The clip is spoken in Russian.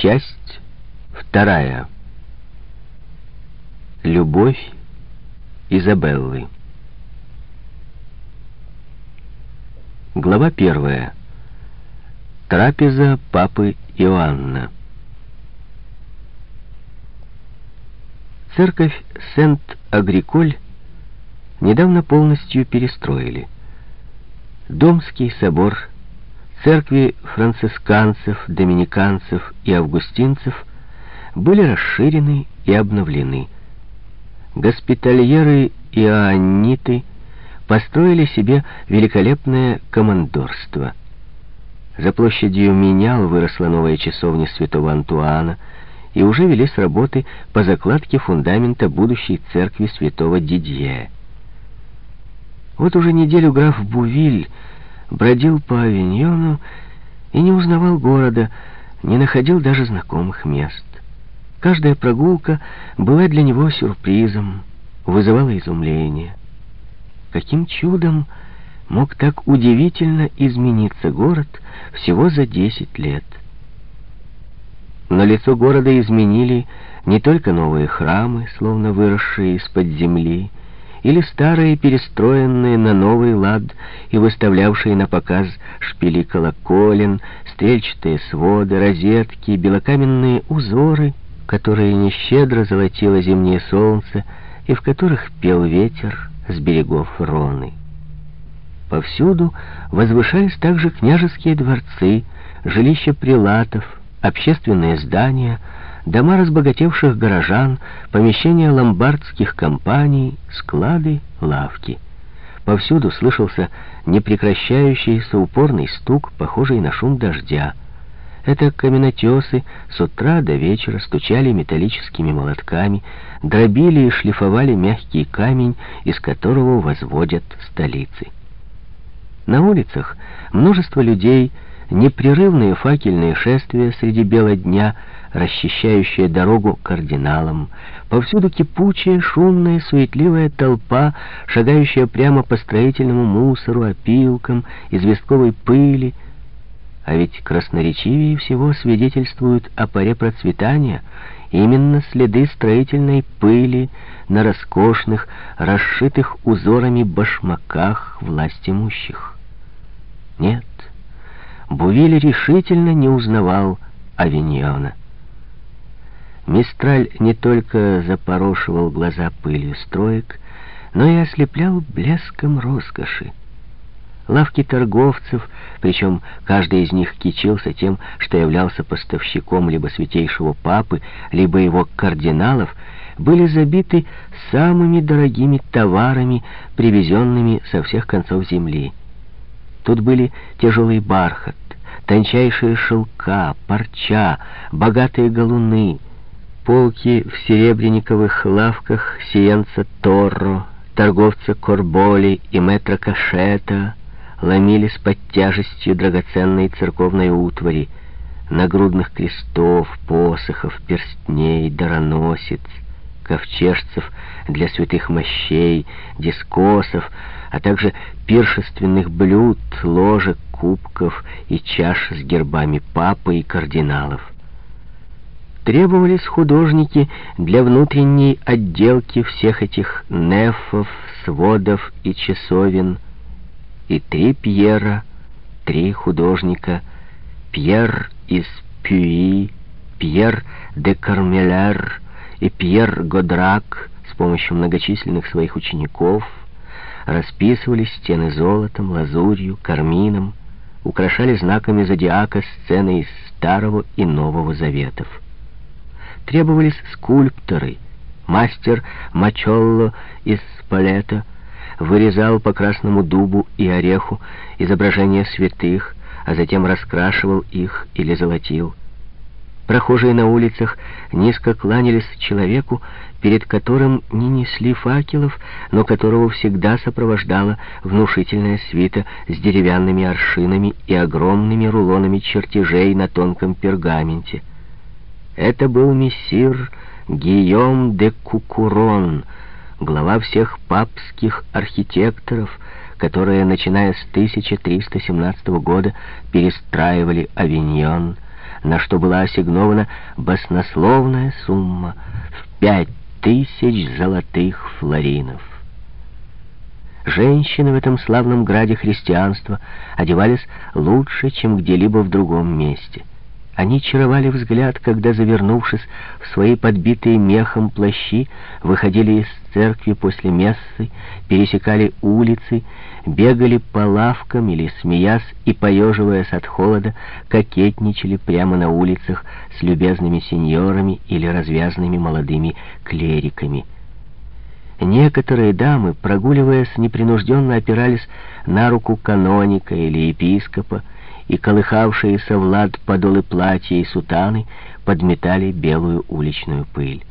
Часть вторая. Любовь Изабеллы. Глава первая. Трапеза папы Иоанна. Церковь Сент-Агриколь недавно полностью перестроили. Домский собор, церкви францисканцев, доминиканцев и августинцев были расширены и обновлены. Госпитальеры и иоанниты построили себе великолепное командорство. За площадью Менял выросла новая часовня святого Антуана, и уже велись работы по закладке фундамента будущей церкви святого Дидье. Вот уже неделю граф Бувиль бродил по авиньону и не узнавал города, не находил даже знакомых мест. Каждая прогулка была для него сюрпризом, вызывала изумление. Каким чудом мог так удивительно измениться город всего за десять лет? Но лицо города изменили не только новые храмы, словно выросшие из-под земли, или старые, перестроенные на новый лад и выставлявшие на показ шпили колоколен, стрельчатые своды, розетки, белокаменные узоры, которые нещедро золотило зимнее солнце и в которых пел ветер с берегов Роны. Повсюду возвышались также княжеские дворцы, жилища прилатов, общественные здания — дома разбогатевших горожан, помещения ломбардских компаний, склады, лавки. Повсюду слышался непрекращающийся упорный стук, похожий на шум дождя. Это каменотесы с утра до вечера стучали металлическими молотками, дробили и шлифовали мягкий камень, из которого возводят столицы. На улицах множество людей, непрерывные факельные шествия среди бела дня — расчищающая дорогу кардиналам. Повсюду кипучая, шумная, суетливая толпа, шагающая прямо по строительному мусору, опилкам, известковой пыли. А ведь красноречивее всего свидетельствуют о поре процветания именно следы строительной пыли на роскошных, расшитых узорами башмаках власть имущих. Бувиль решительно не узнавал Авиньона. Мистраль не только запорошивал глаза пылью строек, но и ослеплял блеском роскоши. Лавки торговцев, причем каждый из них кичился тем, что являлся поставщиком либо святейшего папы, либо его кардиналов, были забиты самыми дорогими товарами, привезенными со всех концов земли. Тут были тяжелый бархат, тончайшие шелка, парча, богатые галуны, полки в серебряниковых лавках сиенца Торро, торговца Корболи и метра Кашета ломились под тяжестью драгоценной церковной утвари, нагрудных крестов, посохов, перстней, дароносиц, ковчежцев для святых мощей, дискосов, а также пиршественных блюд, ложек, кубков и чаш с гербами папы и кардиналов. Требовались художники для внутренней отделки всех этих нефов, сводов и часовен, и три Пьера, три художника, Пьер из Пюи, Пьер де Кармелер и Пьер Годрак с помощью многочисленных своих учеников расписывали стены золотом, лазурью, кармином, украшали знаками зодиака сцены из Старого и Нового Заветов требовались скульпторы. Мастер Мачолло из Спалета вырезал по красному дубу и ореху изображения святых, а затем раскрашивал их или золотил. Прохожие на улицах низко кланялись человеку, перед которым не несли факелов, но которого всегда сопровождала внушительная свита с деревянными аршинами и огромными рулонами чертежей на тонком пергаменте. Это был мессир Гийом де Кукурон, глава всех папских архитекторов, которые, начиная с 1317 года, перестраивали Авиньон, на что была ассигнована баснословная сумма в пять тысяч золотых флоринов. Женщины в этом славном граде христианства одевались лучше, чем где-либо в другом месте. Они чаровали взгляд, когда, завернувшись в свои подбитые мехом плащи, выходили из церкви после мессы, пересекали улицы, бегали по лавкам или, смеясь и поеживаясь от холода, кокетничали прямо на улицах с любезными сеньорами или развязными молодыми клериками. Некоторые дамы, прогуливаясь, непринужденно опирались на руку каноника или епископа, и колыхавшиеся в лад подолы платья и сутаны подметали белую уличную пыль.